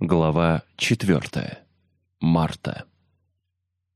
Глава четвертая. Марта.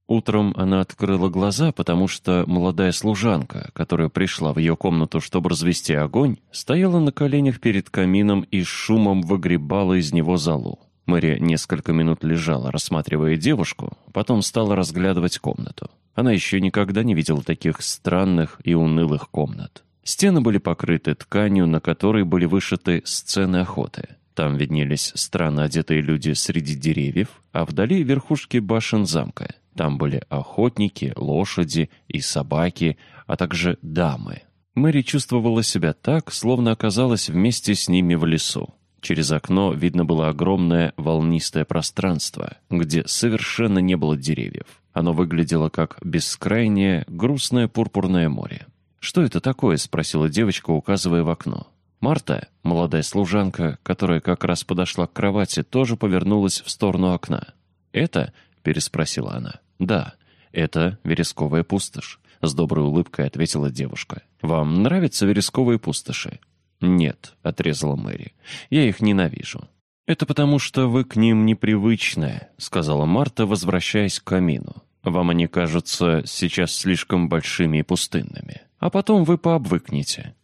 Утром она открыла глаза, потому что молодая служанка, которая пришла в ее комнату, чтобы развести огонь, стояла на коленях перед камином и с шумом выгребала из него золу. Мэри несколько минут лежала, рассматривая девушку, потом стала разглядывать комнату. Она еще никогда не видела таких странных и унылых комнат. Стены были покрыты тканью, на которой были вышиты сцены охоты. Там виднелись странно одетые люди среди деревьев, а вдали верхушки башен замка. Там были охотники, лошади и собаки, а также дамы. Мэри чувствовала себя так, словно оказалась вместе с ними в лесу. Через окно видно было огромное волнистое пространство, где совершенно не было деревьев. Оно выглядело как бескрайнее, грустное пурпурное море. «Что это такое?» — спросила девочка, указывая в окно. Марта, молодая служанка, которая как раз подошла к кровати, тоже повернулась в сторону окна. «Это?» — переспросила она. «Да, это вересковая пустошь», — с доброй улыбкой ответила девушка. «Вам нравятся вересковые пустоши?» «Нет», — отрезала Мэри. «Я их ненавижу». «Это потому, что вы к ним непривычная», — сказала Марта, возвращаясь к камину. «Вам они кажутся сейчас слишком большими и пустынными. А потом вы пообвыкнете.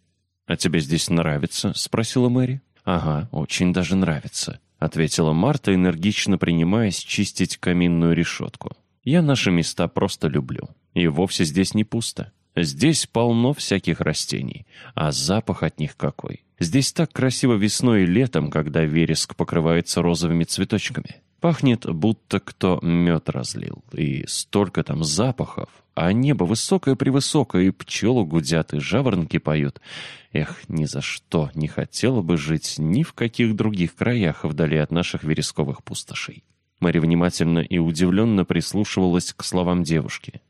«А тебе здесь нравится?» — спросила Мэри. «Ага, очень даже нравится», — ответила Марта, энергично принимаясь чистить каминную решетку. «Я наши места просто люблю. И вовсе здесь не пусто. Здесь полно всяких растений, а запах от них какой. Здесь так красиво весной и летом, когда вереск покрывается розовыми цветочками. Пахнет, будто кто мед разлил, и столько там запахов, а небо высокое-превысокое, и пчелы гудят, и жаворонки поют. Эх, ни за что не хотела бы жить ни в каких других краях вдали от наших вересковых пустошей. Мэри внимательно и удивленно прислушивалась к словам девушки.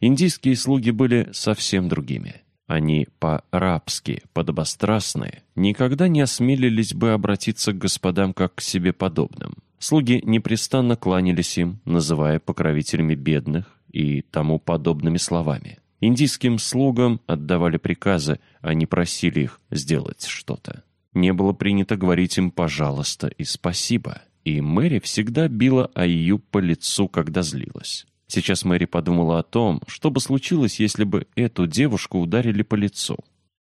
Индийские слуги были совсем другими. Они по-рабски, подобострастные, никогда не осмелились бы обратиться к господам как к себе подобным. Слуги непрестанно кланялись им, называя покровителями бедных и тому подобными словами. Индийским слугам отдавали приказы, а не просили их сделать что-то. Не было принято говорить им «пожалуйста» и «спасибо», и Мэри всегда била Айю по лицу, когда злилась. Сейчас Мэри подумала о том, что бы случилось, если бы эту девушку ударили по лицу.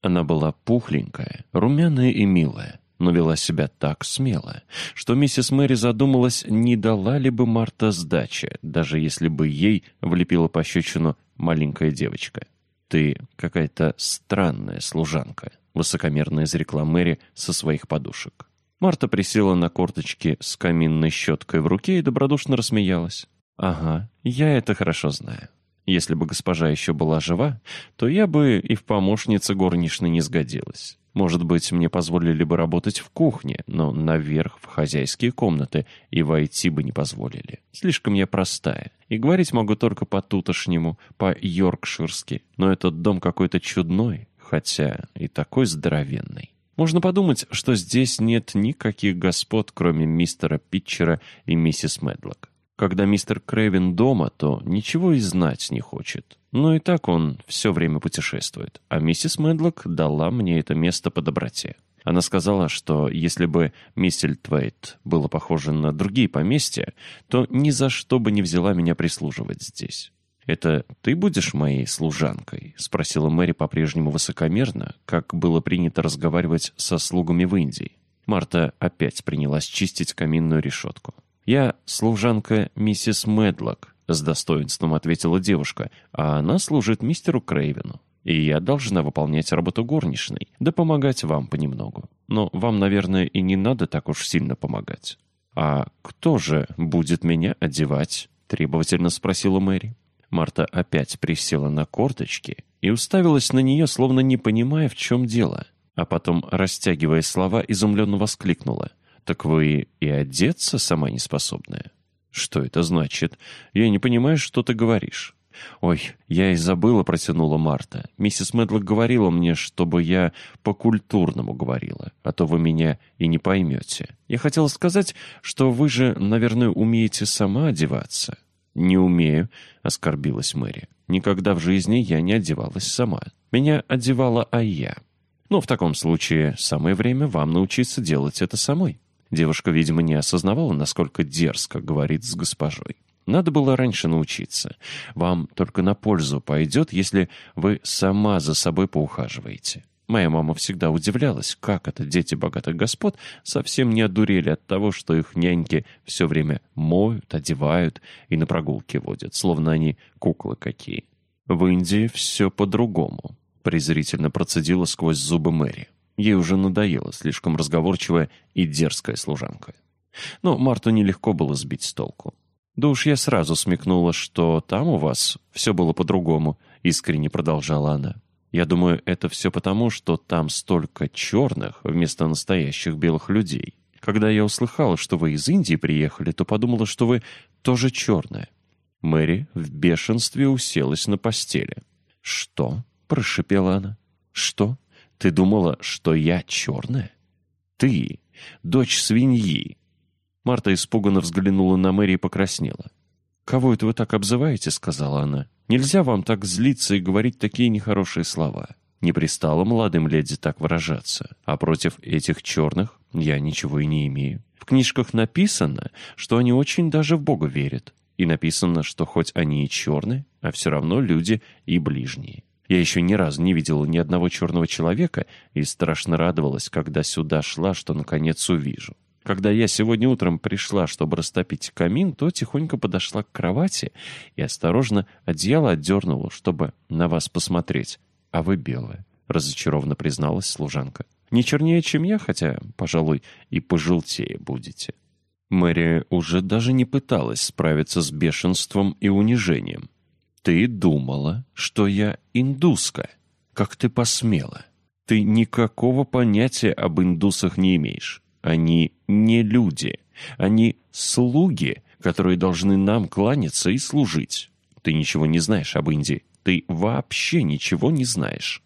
Она была пухленькая, румяная и милая, но вела себя так смело, что миссис Мэри задумалась, не дала ли бы Марта сдачи, даже если бы ей влепила пощечину маленькая девочка. «Ты какая-то странная служанка», — высокомерно изрекла Мэри со своих подушек. Марта присела на корточки с каминной щеткой в руке и добродушно рассмеялась. «Ага, я это хорошо знаю. Если бы госпожа еще была жива, то я бы и в помощнице горничной не сгодилась. Может быть, мне позволили бы работать в кухне, но наверх в хозяйские комнаты и войти бы не позволили. Слишком я простая. И говорить могу только по-тутошнему, по-йоркширски. Но этот дом какой-то чудной, хотя и такой здоровенный. Можно подумать, что здесь нет никаких господ, кроме мистера Питчера и миссис Медлок. Когда мистер Крэвин дома, то ничего и знать не хочет. Но и так он все время путешествует. А миссис Медлок дала мне это место по доброте. Она сказала, что если бы Миссельтвейт было похоже на другие поместья, то ни за что бы не взяла меня прислуживать здесь. «Это ты будешь моей служанкой?» — спросила Мэри по-прежнему высокомерно, как было принято разговаривать со слугами в Индии. Марта опять принялась чистить каминную решетку. «Я служанка миссис Медлок», — с достоинством ответила девушка, «а она служит мистеру Крейвену. И я должна выполнять работу горничной, да помогать вам понемногу. Но вам, наверное, и не надо так уж сильно помогать». «А кто же будет меня одевать?» — требовательно спросила Мэри. Марта опять присела на корточки и уставилась на нее, словно не понимая, в чем дело. А потом, растягивая слова, изумленно воскликнула — «Так вы и одеться сама не способная?» «Что это значит? Я не понимаю, что ты говоришь». «Ой, я и забыла», — протянула Марта. «Миссис Медлок говорила мне, чтобы я по-культурному говорила, а то вы меня и не поймете. Я хотела сказать, что вы же, наверное, умеете сама одеваться». «Не умею», — оскорбилась Мэри. «Никогда в жизни я не одевалась сама. Меня одевала Айя. Но в таком случае самое время вам научиться делать это самой». Девушка, видимо, не осознавала, насколько дерзко говорит с госпожой. Надо было раньше научиться. Вам только на пользу пойдет, если вы сама за собой поухаживаете. Моя мама всегда удивлялась, как это дети богатых господ совсем не одурели от того, что их няньки все время моют, одевают и на прогулки водят, словно они куклы какие. В Индии все по-другому, презрительно процедила сквозь зубы Мэри. Ей уже надоела слишком разговорчивая и дерзкая служанка. Но Марту нелегко было сбить с толку. «Да уж я сразу смекнула, что там у вас все было по-другому», — искренне продолжала она. «Я думаю, это все потому, что там столько черных вместо настоящих белых людей. Когда я услыхала, что вы из Индии приехали, то подумала, что вы тоже черная». Мэри в бешенстве уселась на постели. «Что?» — прошипела она. «Что? Ты думала, что я черная? Ты, дочь свиньи, Марта испуганно взглянула на Мэри и покраснела. «Кого это вы так обзываете?» — сказала она. «Нельзя вам так злиться и говорить такие нехорошие слова. Не пристало молодым леди так выражаться. А против этих черных я ничего и не имею. В книжках написано, что они очень даже в Бога верят. И написано, что хоть они и черные, а все равно люди и ближние. Я еще ни разу не видела ни одного черного человека и страшно радовалась, когда сюда шла, что наконец увижу. Когда я сегодня утром пришла, чтобы растопить камин, то тихонько подошла к кровати и осторожно одеяло отдернула, чтобы на вас посмотреть. А вы белая, — разочарованно призналась служанка. Не чернее, чем я, хотя, пожалуй, и пожелтее будете. Мэри уже даже не пыталась справиться с бешенством и унижением. «Ты думала, что я индуска? Как ты посмела? Ты никакого понятия об индусах не имеешь. Они не люди. Они слуги, которые должны нам кланяться и служить. Ты ничего не знаешь об Индии. Ты вообще ничего не знаешь».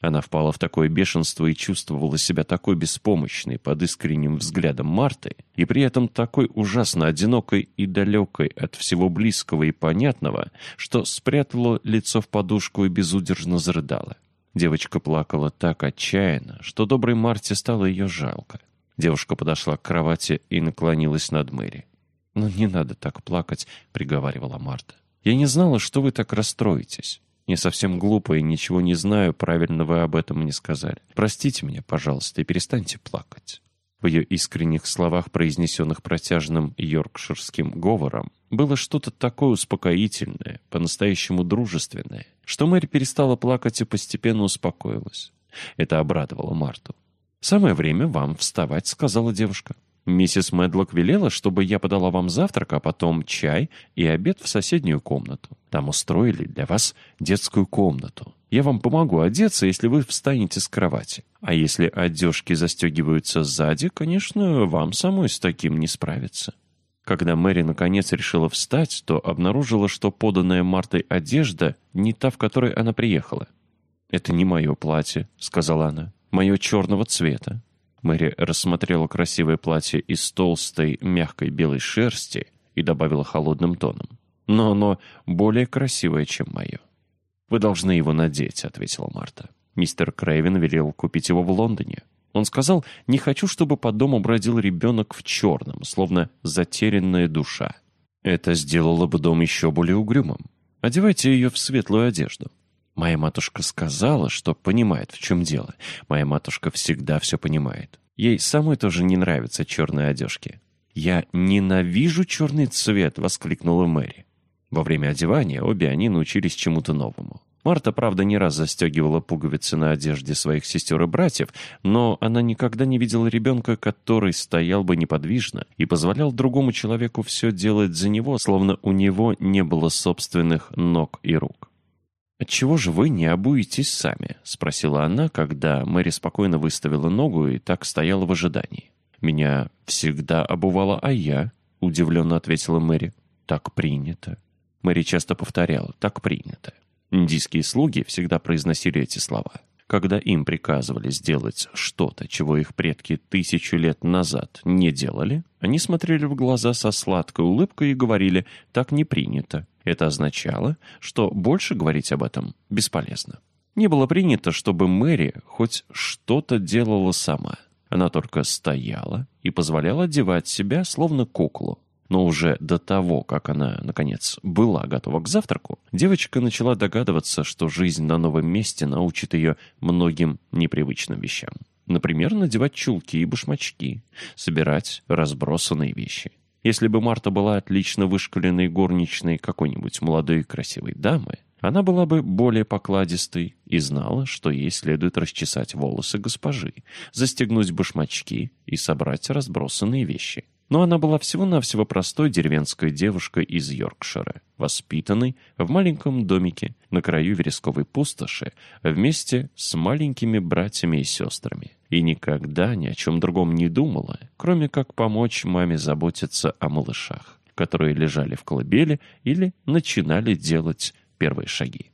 Она впала в такое бешенство и чувствовала себя такой беспомощной под искренним взглядом Марты, и при этом такой ужасно одинокой и далекой от всего близкого и понятного, что спрятала лицо в подушку и безудержно зарыдала. Девочка плакала так отчаянно, что доброй Марте стало ее жалко. Девушка подошла к кровати и наклонилась над Мэри. «Ну, не надо так плакать», — приговаривала Марта. «Я не знала, что вы так расстроитесь. Я совсем глупо и ничего не знаю, правильно вы об этом не сказали. Простите меня, пожалуйста, и перестаньте плакать». В ее искренних словах, произнесенных протяжным йоркширским говором, было что-то такое успокоительное, по-настоящему дружественное, что Мэри перестала плакать и постепенно успокоилась. Это обрадовало Марту. «Самое время вам вставать», — сказала девушка. «Миссис Медлок велела, чтобы я подала вам завтрак, а потом чай и обед в соседнюю комнату. Там устроили для вас детскую комнату. Я вам помогу одеться, если вы встанете с кровати. А если одежки застегиваются сзади, конечно, вам самой с таким не справиться». Когда Мэри наконец решила встать, то обнаружила, что поданная Мартой одежда не та, в которой она приехала. «Это не мое платье», — сказала она мое черного цвета. Мэри рассмотрела красивое платье из толстой, мягкой белой шерсти и добавила холодным тоном. «Но оно более красивое, чем мое». «Вы должны его надеть», — ответила Марта. «Мистер Крейвен велел купить его в Лондоне. Он сказал, не хочу, чтобы по дому бродил ребенок в черном, словно затерянная душа. Это сделало бы дом еще более угрюмым. Одевайте ее в светлую одежду. Моя матушка сказала, что понимает, в чем дело. Моя матушка всегда все понимает. Ей самой тоже не нравятся черные одежки. «Я ненавижу черный цвет!» — воскликнула Мэри. Во время одевания обе они научились чему-то новому. Марта, правда, не раз застегивала пуговицы на одежде своих сестер и братьев, но она никогда не видела ребенка, который стоял бы неподвижно и позволял другому человеку все делать за него, словно у него не было собственных ног и рук. «Отчего же вы не обуетесь сами?» — спросила она, когда Мэри спокойно выставила ногу и так стояла в ожидании. «Меня всегда обувала а я», — удивленно ответила Мэри. «Так принято». Мэри часто повторяла «так принято». Индийские слуги всегда произносили эти слова. Когда им приказывали сделать что-то, чего их предки тысячу лет назад не делали, они смотрели в глаза со сладкой улыбкой и говорили «так не принято». Это означало, что больше говорить об этом бесполезно. Не было принято, чтобы Мэри хоть что-то делала сама. Она только стояла и позволяла одевать себя, словно куклу. Но уже до того, как она, наконец, была готова к завтраку, девочка начала догадываться, что жизнь на новом месте научит ее многим непривычным вещам. Например, надевать чулки и башмачки, собирать разбросанные вещи. Если бы Марта была отлично вышкаленной горничной какой-нибудь молодой красивой дамы, она была бы более покладистой и знала, что ей следует расчесать волосы госпожи, застегнуть башмачки и собрать разбросанные вещи. Но она была всего-навсего простой деревенской девушкой из Йоркшира, воспитанной в маленьком домике на краю вересковой пустоши вместе с маленькими братьями и сестрами. И никогда ни о чем другом не думала, кроме как помочь маме заботиться о малышах, которые лежали в колыбели или начинали делать первые шаги.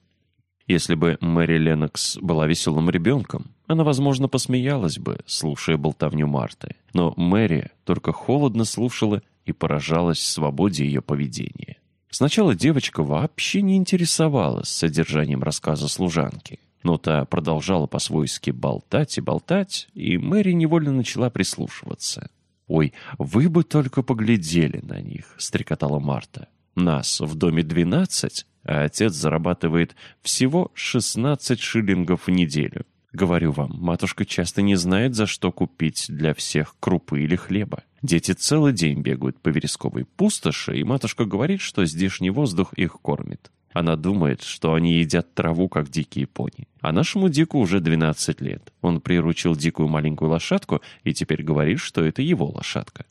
Если бы Мэри Леннокс была веселым ребенком, она, возможно, посмеялась бы, слушая болтовню Марты. Но Мэри только холодно слушала и поражалась свободе ее поведения. Сначала девочка вообще не интересовалась содержанием рассказа служанки. Но та продолжала по-свойски болтать и болтать, и Мэри невольно начала прислушиваться. «Ой, вы бы только поглядели на них», — стрекотала Марта. «Нас в доме двенадцать, а отец зарабатывает всего 16 шиллингов в неделю. Говорю вам, матушка часто не знает, за что купить для всех крупы или хлеба. Дети целый день бегают по вересковой пустоши, и матушка говорит, что здешний воздух их кормит. Она думает, что они едят траву, как дикие пони. А нашему Дику уже 12 лет. Он приручил дикую маленькую лошадку и теперь говорит, что это его лошадка.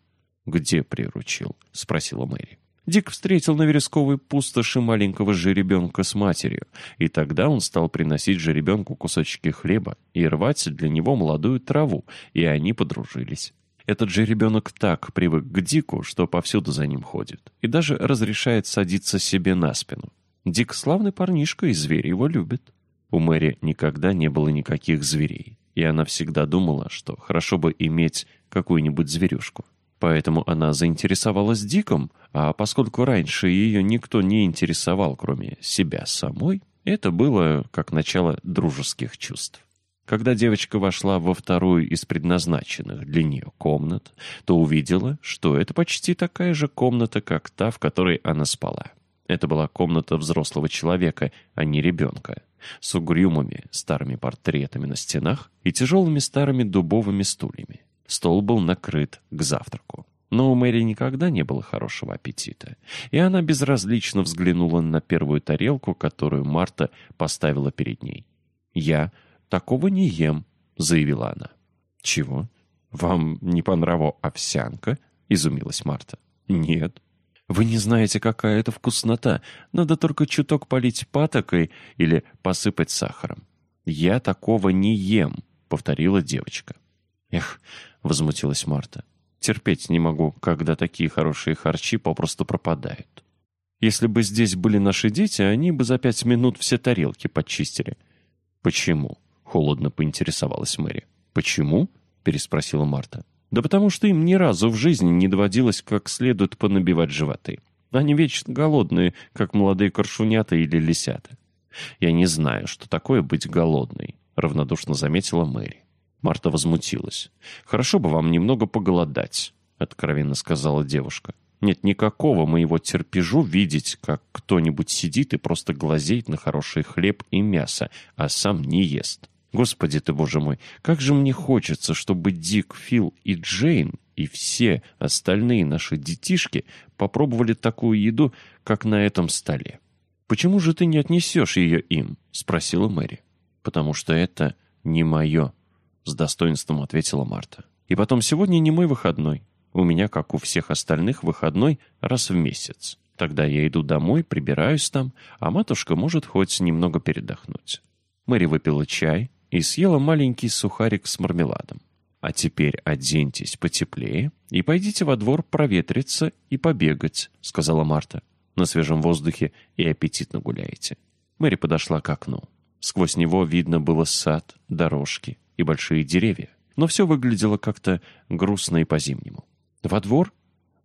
«Где приручил?» — спросила Мэри. Дик встретил на вересковой пустоши маленького жеребенка с матерью, и тогда он стал приносить жеребенку кусочки хлеба и рвать для него молодую траву, и они подружились. Этот же ребенок так привык к Дику, что повсюду за ним ходит, и даже разрешает садиться себе на спину. Дик славный парнишка, и звери его любят. У Мэри никогда не было никаких зверей, и она всегда думала, что хорошо бы иметь какую-нибудь зверюшку. Поэтому она заинтересовалась Диком, а поскольку раньше ее никто не интересовал, кроме себя самой, это было как начало дружеских чувств. Когда девочка вошла во вторую из предназначенных для нее комнат, то увидела, что это почти такая же комната, как та, в которой она спала. Это была комната взрослого человека, а не ребенка, с угрюмыми старыми портретами на стенах и тяжелыми старыми дубовыми стульями. Стол был накрыт к завтраку. Но у Мэри никогда не было хорошего аппетита, и она безразлично взглянула на первую тарелку, которую Марта поставила перед ней. «Я такого не ем», — заявила она. «Чего? Вам не по нраву овсянка?» — изумилась Марта. «Нет». «Вы не знаете, какая это вкуснота. Надо только чуток полить патокой или посыпать сахаром». «Я такого не ем», — повторила девочка. «Эх», — возмутилась Марта, — «терпеть не могу, когда такие хорошие харчи попросту пропадают. Если бы здесь были наши дети, они бы за пять минут все тарелки подчистили». «Почему?» — холодно поинтересовалась Мэри. «Почему?» — переспросила Марта. «Да потому что им ни разу в жизни не доводилось как следует понабивать животы. Они вечно голодные, как молодые коршунята или лисята». «Я не знаю, что такое быть голодной», — равнодушно заметила Мэри. Марта возмутилась. «Хорошо бы вам немного поголодать», — откровенно сказала девушка. «Нет никакого моего терпежу видеть, как кто-нибудь сидит и просто глазеет на хороший хлеб и мясо, а сам не ест. Господи ты, боже мой, как же мне хочется, чтобы Дик, Фил и Джейн и все остальные наши детишки попробовали такую еду, как на этом столе. «Почему же ты не отнесешь ее им?» — спросила Мэри. «Потому что это не мое», — с достоинством ответила Марта. «И потом, сегодня не мой выходной. У меня, как у всех остальных, выходной раз в месяц. Тогда я иду домой, прибираюсь там, а матушка может хоть немного передохнуть». Мэри выпила чай и съела маленький сухарик с мармеладом. «А теперь оденьтесь потеплее и пойдите во двор проветриться и побегать», — сказала Марта. «На свежем воздухе и аппетитно гуляете». Мэри подошла к окну. Сквозь него видно было сад, дорожки, и большие деревья. Но все выглядело как-то грустно и по-зимнему. Во двор?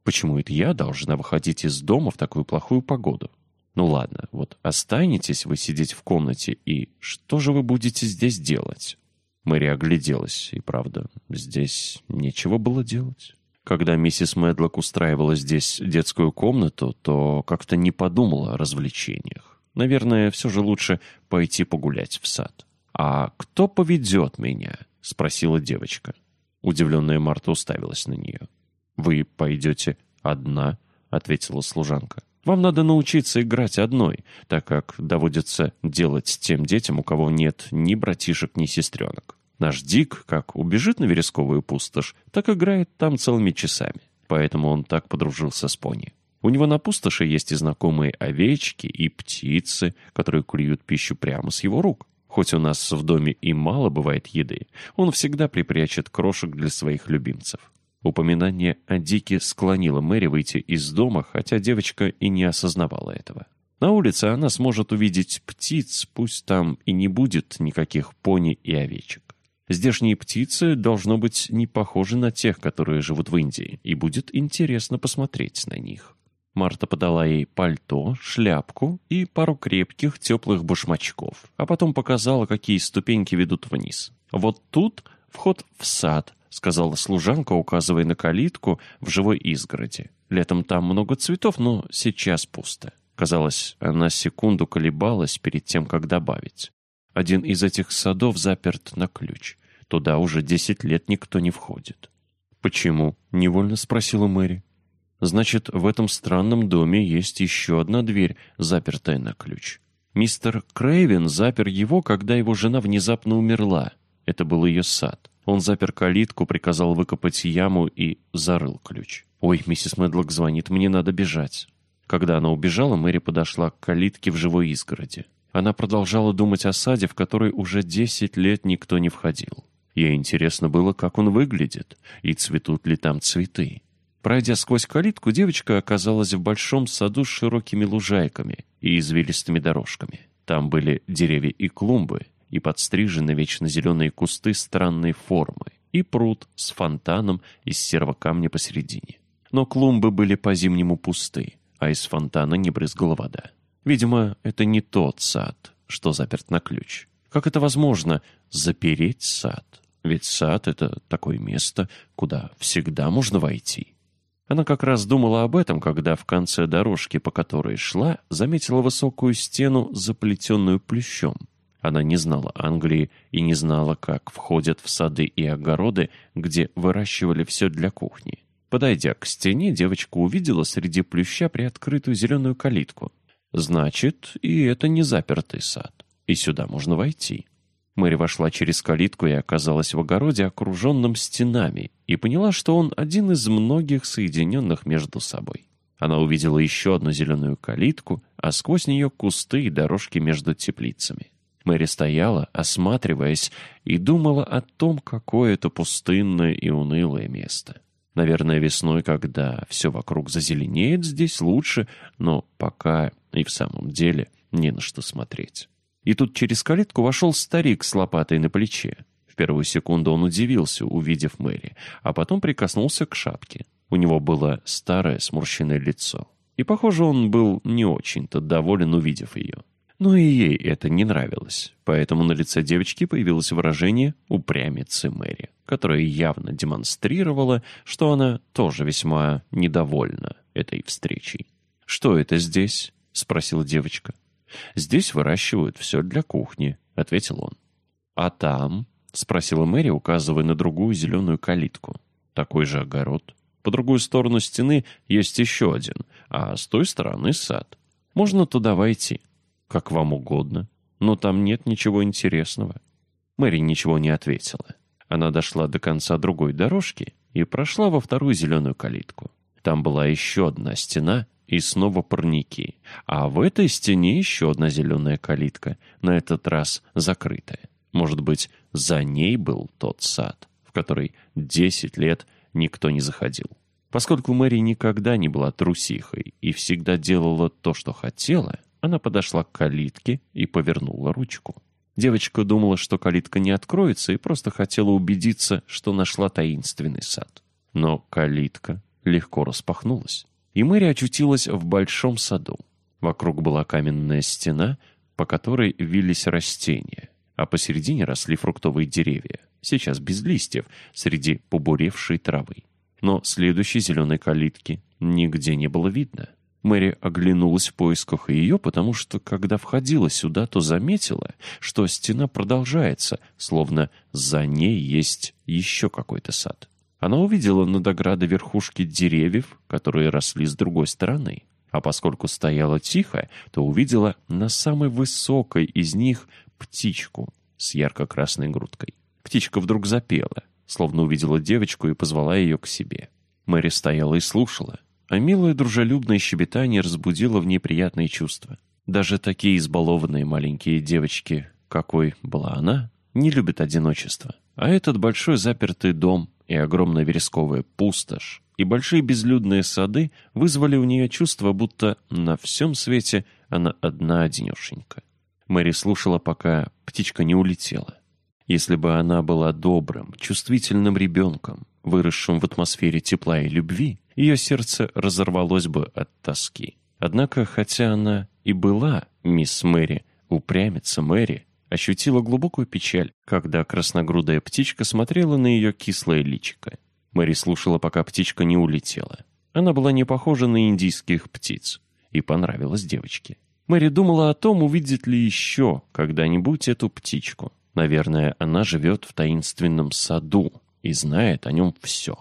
Почему это я должна выходить из дома в такую плохую погоду? Ну ладно, вот останетесь вы сидеть в комнате, и что же вы будете здесь делать? Мэри огляделась, и правда, здесь нечего было делать. Когда миссис Медлок устраивала здесь детскую комнату, то как-то не подумала о развлечениях. Наверное, все же лучше пойти погулять в сад. «А кто поведет меня?» — спросила девочка. Удивленная Марта уставилась на нее. «Вы пойдете одна?» — ответила служанка. «Вам надо научиться играть одной, так как доводится делать тем детям, у кого нет ни братишек, ни сестренок. Наш Дик, как убежит на вересковую пустошь, так играет там целыми часами. Поэтому он так подружился с пони. У него на пустоши есть и знакомые овечки, и птицы, которые клюют пищу прямо с его рук. Хоть у нас в доме и мало бывает еды, он всегда припрячет крошек для своих любимцев. Упоминание о Дике склонило Мэри выйти из дома, хотя девочка и не осознавала этого. На улице она сможет увидеть птиц, пусть там и не будет никаких пони и овечек. Здешние птицы, должно быть, не похожи на тех, которые живут в Индии, и будет интересно посмотреть на них. Марта подала ей пальто, шляпку и пару крепких теплых башмачков, а потом показала, какие ступеньки ведут вниз. «Вот тут вход в сад», — сказала служанка, указывая на калитку в живой изгороди. «Летом там много цветов, но сейчас пусто». Казалось, она секунду колебалась перед тем, как добавить. Один из этих садов заперт на ключ. Туда уже десять лет никто не входит. «Почему?» — невольно спросила Мэри. «Значит, в этом странном доме есть еще одна дверь, запертая на ключ. Мистер Крейвен запер его, когда его жена внезапно умерла. Это был ее сад. Он запер калитку, приказал выкопать яму и зарыл ключ. «Ой, миссис Медлок звонит, мне надо бежать». Когда она убежала, Мэри подошла к калитке в живой изгороди. Она продолжала думать о саде, в который уже десять лет никто не входил. Ей интересно было, как он выглядит, и цветут ли там цветы. Пройдя сквозь калитку, девочка оказалась в большом саду с широкими лужайками и извилистыми дорожками. Там были деревья и клумбы, и подстрижены вечно зеленые кусты странной формы, и пруд с фонтаном из серого камня посередине. Но клумбы были по-зимнему пусты, а из фонтана не брызгала вода. Видимо, это не тот сад, что заперт на ключ. Как это возможно, запереть сад? Ведь сад — это такое место, куда всегда можно войти. Она как раз думала об этом, когда в конце дорожки, по которой шла, заметила высокую стену, заплетенную плющом. Она не знала Англии и не знала, как входят в сады и огороды, где выращивали все для кухни. Подойдя к стене, девочка увидела среди плюща приоткрытую зеленую калитку. Значит, и это не запертый сад, и сюда можно войти. Мэри вошла через калитку и оказалась в огороде, окруженном стенами, и поняла, что он один из многих соединенных между собой. Она увидела еще одну зеленую калитку, а сквозь нее кусты и дорожки между теплицами. Мэри стояла, осматриваясь, и думала о том, какое это пустынное и унылое место. Наверное, весной, когда все вокруг зазеленеет, здесь лучше, но пока и в самом деле не на что смотреть. И тут через калитку вошел старик с лопатой на плече. В первую секунду он удивился, увидев Мэри, а потом прикоснулся к шапке. У него было старое сморщенное лицо. И, похоже, он был не очень-то доволен, увидев ее. Но и ей это не нравилось, поэтому на лице девочки появилось выражение «упрямицы Мэри», которое явно демонстрировало, что она тоже весьма недовольна этой встречей. «Что это здесь?» — спросила девочка. «Здесь выращивают все для кухни», — ответил он. «А там?» — спросила Мэри, указывая на другую зеленую калитку. «Такой же огород. По другую сторону стены есть еще один, а с той стороны сад. Можно туда войти. Как вам угодно. Но там нет ничего интересного». Мэри ничего не ответила. Она дошла до конца другой дорожки и прошла во вторую зеленую калитку. Там была еще одна стена — и снова парники. А в этой стене еще одна зеленая калитка, на этот раз закрытая. Может быть, за ней был тот сад, в который десять лет никто не заходил. Поскольку Мэри никогда не была трусихой и всегда делала то, что хотела, она подошла к калитке и повернула ручку. Девочка думала, что калитка не откроется, и просто хотела убедиться, что нашла таинственный сад. Но калитка легко распахнулась и Мэри очутилась в большом саду. Вокруг была каменная стена, по которой вились растения, а посередине росли фруктовые деревья, сейчас без листьев, среди побуревшей травы. Но следующей зеленой калитки нигде не было видно. Мэри оглянулась в поисках ее, потому что, когда входила сюда, то заметила, что стена продолжается, словно за ней есть еще какой-то сад. Она увидела над оградой верхушки деревьев, которые росли с другой стороны. А поскольку стояла тихо, то увидела на самой высокой из них птичку с ярко-красной грудкой. Птичка вдруг запела, словно увидела девочку и позвала ее к себе. Мэри стояла и слушала, а милое дружелюбное щебетание разбудило в ней приятные чувства. Даже такие избалованные маленькие девочки, какой была она, не любят одиночество. А этот большой запертый дом и огромная вересковая пустошь и большие безлюдные сады вызвали у нее чувство, будто на всем свете она одна одинешенька. Мэри слушала, пока птичка не улетела. Если бы она была добрым, чувствительным ребенком, выросшим в атмосфере тепла и любви, ее сердце разорвалось бы от тоски. Однако, хотя она и была мисс Мэри, упрямица Мэри, ощутила глубокую печаль, когда красногрудая птичка смотрела на ее кислое личико. Мэри слушала, пока птичка не улетела. Она была не похожа на индийских птиц и понравилась девочке. Мэри думала о том, увидит ли еще когда-нибудь эту птичку. Наверное, она живет в таинственном саду и знает о нем все.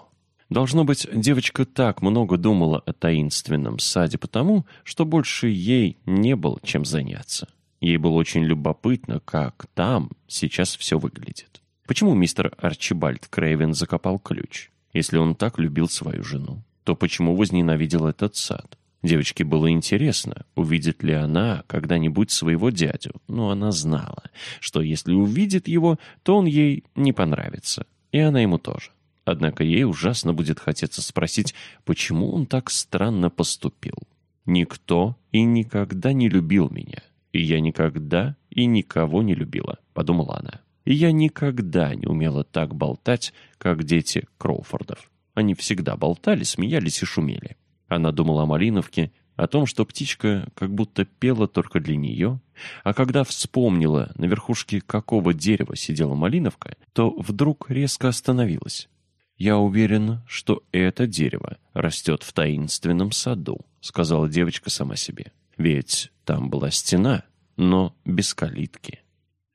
Должно быть, девочка так много думала о таинственном саде потому, что больше ей не было чем заняться. Ей было очень любопытно, как там сейчас все выглядит. Почему мистер Арчибальд Крейвен закопал ключ? Если он так любил свою жену, то почему возненавидел этот сад? Девочке было интересно, увидит ли она когда-нибудь своего дядю, но она знала, что если увидит его, то он ей не понравится, и она ему тоже. Однако ей ужасно будет хотеться спросить, почему он так странно поступил. «Никто и никогда не любил меня, и я никогда и никого не любила», — подумала она. «И я никогда не умела так болтать, как дети Кроуфордов. Они всегда болтали, смеялись и шумели. Она думала о Малиновке, о том, что птичка как будто пела только для нее, а когда вспомнила, на верхушке какого дерева сидела Малиновка, то вдруг резко остановилась. «Я уверена, что это дерево растет в таинственном саду», — сказала девочка сама себе. «Ведь там была стена, но без калитки».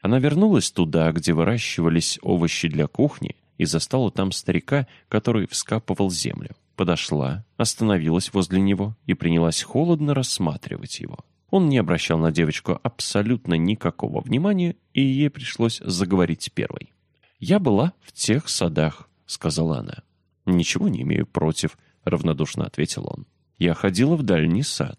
Она вернулась туда, где выращивались овощи для кухни, и застала там старика, который вскапывал землю подошла, остановилась возле него и принялась холодно рассматривать его. Он не обращал на девочку абсолютно никакого внимания, и ей пришлось заговорить первой. «Я была в тех садах», — сказала она. «Ничего не имею против», — равнодушно ответил он. «Я ходила в дальний сад».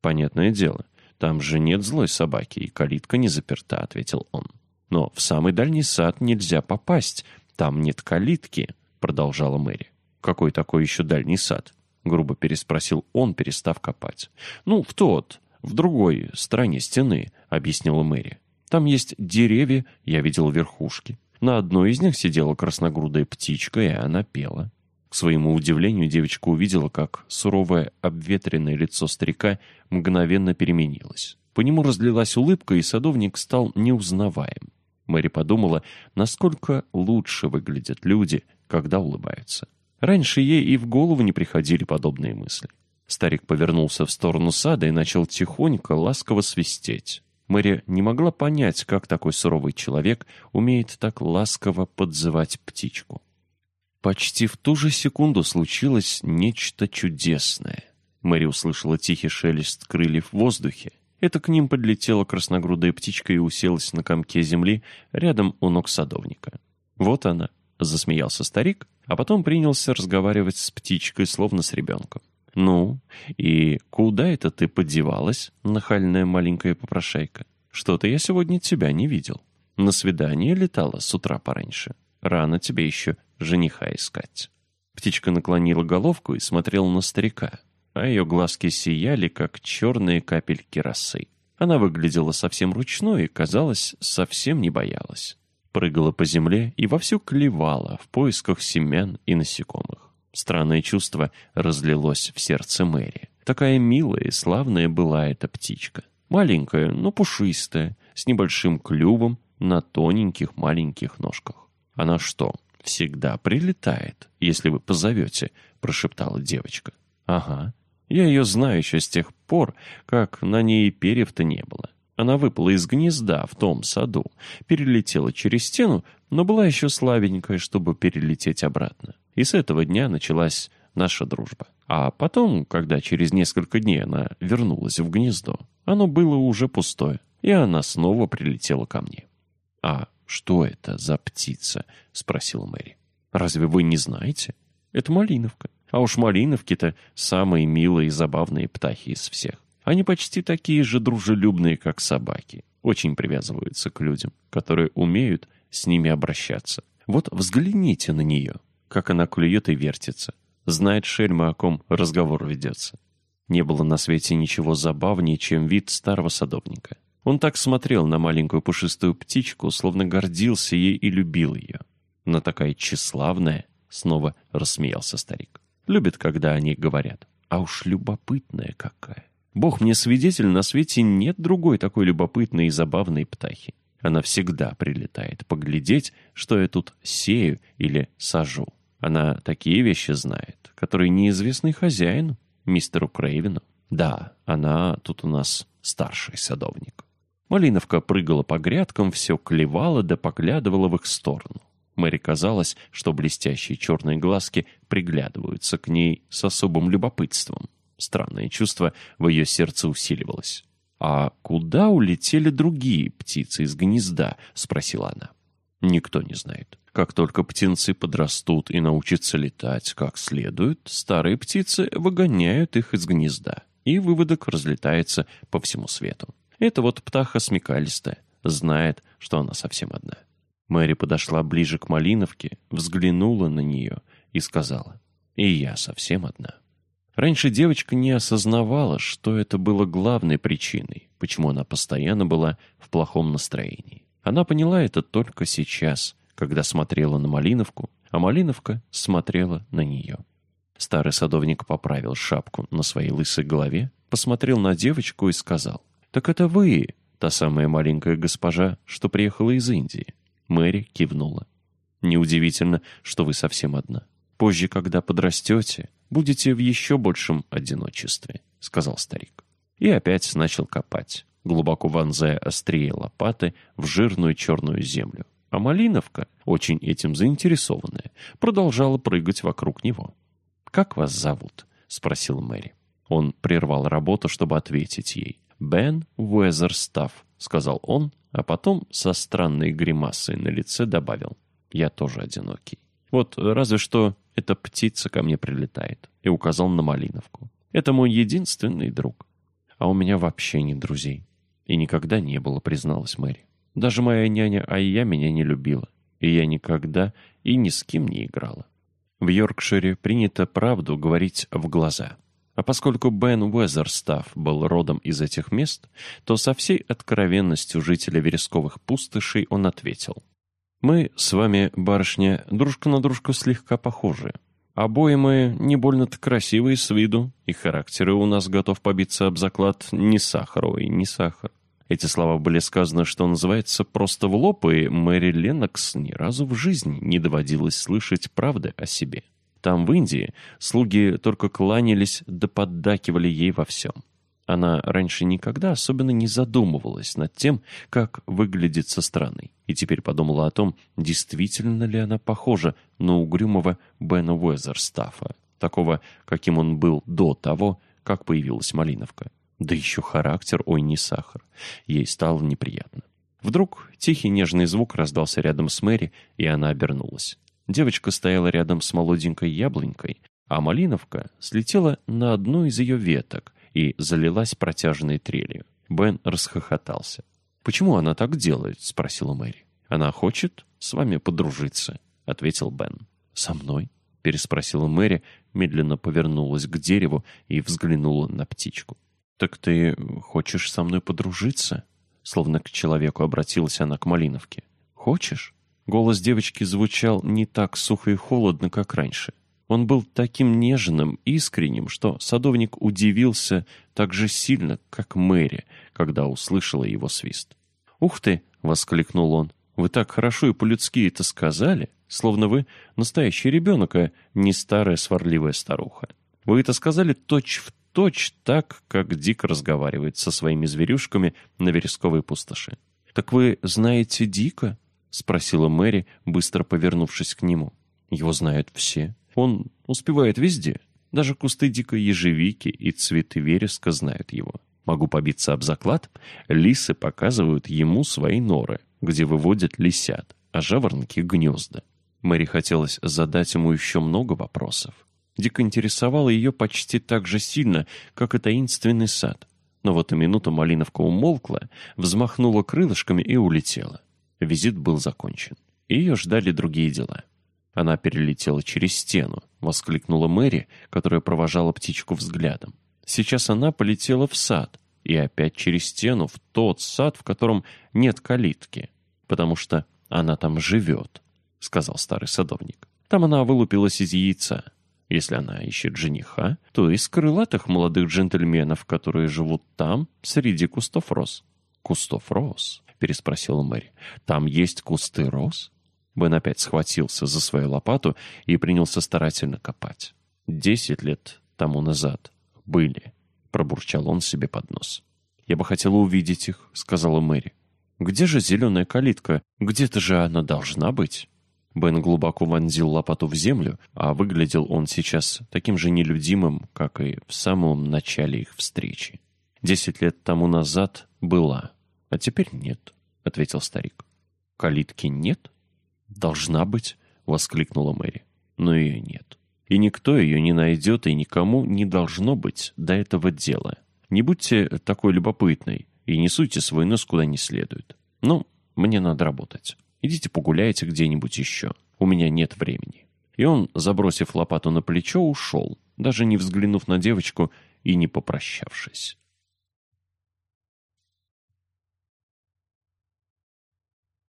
«Понятное дело, там же нет злой собаки, и калитка не заперта», — ответил он. «Но в самый дальний сад нельзя попасть, там нет калитки», — продолжала Мэри. «Какой такой еще дальний сад?» — грубо переспросил он, перестав копать. «Ну, в тот, в другой стороне стены», — объяснила Мэри. «Там есть деревья, я видел верхушки. На одной из них сидела красногрудая птичка, и она пела». Своему удивлению девочка увидела, как суровое обветренное лицо старика мгновенно переменилось. По нему разлилась улыбка, и садовник стал неузнаваем. Мэри подумала, насколько лучше выглядят люди, когда улыбаются. Раньше ей и в голову не приходили подобные мысли. Старик повернулся в сторону сада и начал тихонько, ласково свистеть. Мэри не могла понять, как такой суровый человек умеет так ласково подзывать птичку. Почти в ту же секунду случилось нечто чудесное. Мэри услышала тихий шелест крыльев в воздухе. Это к ним подлетела красногрудая птичка и уселась на комке земли рядом у ног садовника. Вот она, — засмеялся старик, а потом принялся разговаривать с птичкой, словно с ребенком. «Ну, и куда это ты подевалась, нахальная маленькая попрошайка? Что-то я сегодня тебя не видел. На свидание летала с утра пораньше. Рано тебе еще жениха искать». Птичка наклонила головку и смотрела на старика, а ее глазки сияли, как черные капельки росы. Она выглядела совсем ручной и, казалось, совсем не боялась прыгала по земле и вовсю клевала в поисках семян и насекомых. Странное чувство разлилось в сердце Мэри. Такая милая и славная была эта птичка. Маленькая, но пушистая, с небольшим клювом на тоненьких маленьких ножках. «Она что, всегда прилетает, если вы позовете?» — прошептала девочка. «Ага. Я ее знаю еще с тех пор, как на ней перьев-то не было. Она выпала из гнезда в том саду, перелетела через стену, но была еще слабенькая, чтобы перелететь обратно. И с этого дня началась наша дружба. А потом, когда через несколько дней она вернулась в гнездо, оно было уже пустое, и она снова прилетела ко мне. «А что это за птица?» — спросила Мэри. «Разве вы не знаете? Это малиновка. А уж малиновки-то самые милые и забавные птахи из всех. Они почти такие же дружелюбные, как собаки. Очень привязываются к людям, которые умеют с ними обращаться. Вот взгляните на нее, как она клюет и вертится. Знает шельма, о ком разговор ведется. Не было на свете ничего забавнее, чем вид старого садовника. Он так смотрел на маленькую пушистую птичку, словно гордился ей и любил ее. Но такая тщеславная, снова рассмеялся старик. Любит, когда они говорят. А уж любопытная какая. Бог мне свидетель, на свете нет другой такой любопытной и забавной птахи. Она всегда прилетает поглядеть, что я тут сею или сажу. Она такие вещи знает, которые неизвестны хозяину, мистеру Крейвину. Да, она тут у нас старший садовник. Малиновка прыгала по грядкам, все клевала да поглядывала в их сторону. Мэри казалось, что блестящие черные глазки приглядываются к ней с особым любопытством. Странное чувство в ее сердце усиливалось. «А куда улетели другие птицы из гнезда?» — спросила она. «Никто не знает. Как только птенцы подрастут и научатся летать как следует, старые птицы выгоняют их из гнезда, и выводок разлетается по всему свету. Это вот птаха смекалистая, знает, что она совсем одна». Мэри подошла ближе к Малиновке, взглянула на нее и сказала, «И я совсем одна». Раньше девочка не осознавала, что это было главной причиной, почему она постоянно была в плохом настроении. Она поняла это только сейчас, когда смотрела на Малиновку, а Малиновка смотрела на нее. Старый садовник поправил шапку на своей лысой голове, посмотрел на девочку и сказал, «Так это вы, та самая маленькая госпожа, что приехала из Индии?» Мэри кивнула. «Неудивительно, что вы совсем одна. Позже, когда подрастете, будете в еще большем одиночестве», — сказал старик. И опять начал копать, глубоко вонзая острее лопаты в жирную черную землю. А Малиновка, очень этим заинтересованная, продолжала прыгать вокруг него. «Как вас зовут?» — спросил Мэри. Он прервал работу, чтобы ответить ей. «Бен Уэзерстафф», — сказал он, а потом со странной гримасой на лице добавил. «Я тоже одинокий. Вот разве что эта птица ко мне прилетает, и указал на Малиновку. Это мой единственный друг. А у меня вообще нет друзей. И никогда не было, призналась Мэри. Даже моя няня Айя меня не любила, и я никогда и ни с кем не играла. В Йоркшире принято правду говорить в глаза. А поскольку Бен Уэзерстафф был родом из этих мест, то со всей откровенностью жителя вересковых пустошей он ответил. Мы с вами, барышня, дружка на дружку слегка похожи. Обои мы не больно-то красивые с виду, и характеры у нас готов побиться об заклад не сахар, ой, не сахар. Эти слова были сказаны, что называется, просто в лоб, и Мэри Леннокс ни разу в жизни не доводилось слышать правды о себе. Там, в Индии, слуги только кланялись да поддакивали ей во всем. Она раньше никогда особенно не задумывалась над тем, как выглядит со стороны, и теперь подумала о том, действительно ли она похожа на угрюмого Бена Уэзерстафа, такого, каким он был до того, как появилась Малиновка. Да еще характер, ой, не сахар. Ей стало неприятно. Вдруг тихий нежный звук раздался рядом с Мэри, и она обернулась. Девочка стояла рядом с молоденькой яблонькой, а Малиновка слетела на одну из ее веток, и залилась протяжной трелью. Бен расхохотался. «Почему она так делает?» — спросила Мэри. «Она хочет с вами подружиться», — ответил Бен. «Со мной?» — переспросила Мэри, медленно повернулась к дереву и взглянула на птичку. «Так ты хочешь со мной подружиться?» Словно к человеку обратилась она к Малиновке. «Хочешь?» Голос девочки звучал не так сухо и холодно, как раньше. Он был таким нежным, искренним, что садовник удивился так же сильно, как Мэри, когда услышала его свист. «Ух ты!» — воскликнул он. «Вы так хорошо и по-людски это сказали, словно вы настоящий ребенок, а не старая сварливая старуха. Вы это сказали точь-в-точь точь так, как Дик разговаривает со своими зверюшками на вересковой пустоши. «Так вы знаете Дика?» — спросила Мэри, быстро повернувшись к нему. «Его знают все. Он успевает везде. Даже кусты дикой ежевики и цветы вереска знают его. Могу побиться об заклад, лисы показывают ему свои норы, где выводят лисят, а жаворонки — гнезда. Мэри хотелось задать ему еще много вопросов. Дик интересовала ее почти так же сильно, как и таинственный сад. Но в эту минуту Малиновка умолкла, взмахнула крылышками и улетела. Визит был закончен. Ее ждали другие дела. Она перелетела через стену, воскликнула Мэри, которая провожала птичку взглядом. Сейчас она полетела в сад, и опять через стену в тот сад, в котором нет калитки, потому что она там живет, сказал старый садовник. Там она вылупилась из яйца. Если она ищет жениха, то из крылатых молодых джентльменов, которые живут там, среди кустов роз. «Кустов роз?» — переспросила Мэри. «Там есть кусты роз?» Бен опять схватился за свою лопату и принялся старательно копать. «Десять лет тому назад были», — пробурчал он себе под нос. «Я бы хотела увидеть их», — сказала Мэри. «Где же зеленая калитка? Где-то же она должна быть». Бен глубоко вонзил лопату в землю, а выглядел он сейчас таким же нелюдимым, как и в самом начале их встречи. «Десять лет тому назад была, а теперь нет», — ответил старик. «Калитки нет?» «Должна быть», — воскликнула Мэри. «Но ее нет. И никто ее не найдет, и никому не должно быть до этого дела. Не будьте такой любопытной и не суйте свой нос куда не следует. Ну, мне надо работать». Идите погуляйте где-нибудь еще. У меня нет времени». И он, забросив лопату на плечо, ушел, даже не взглянув на девочку и не попрощавшись.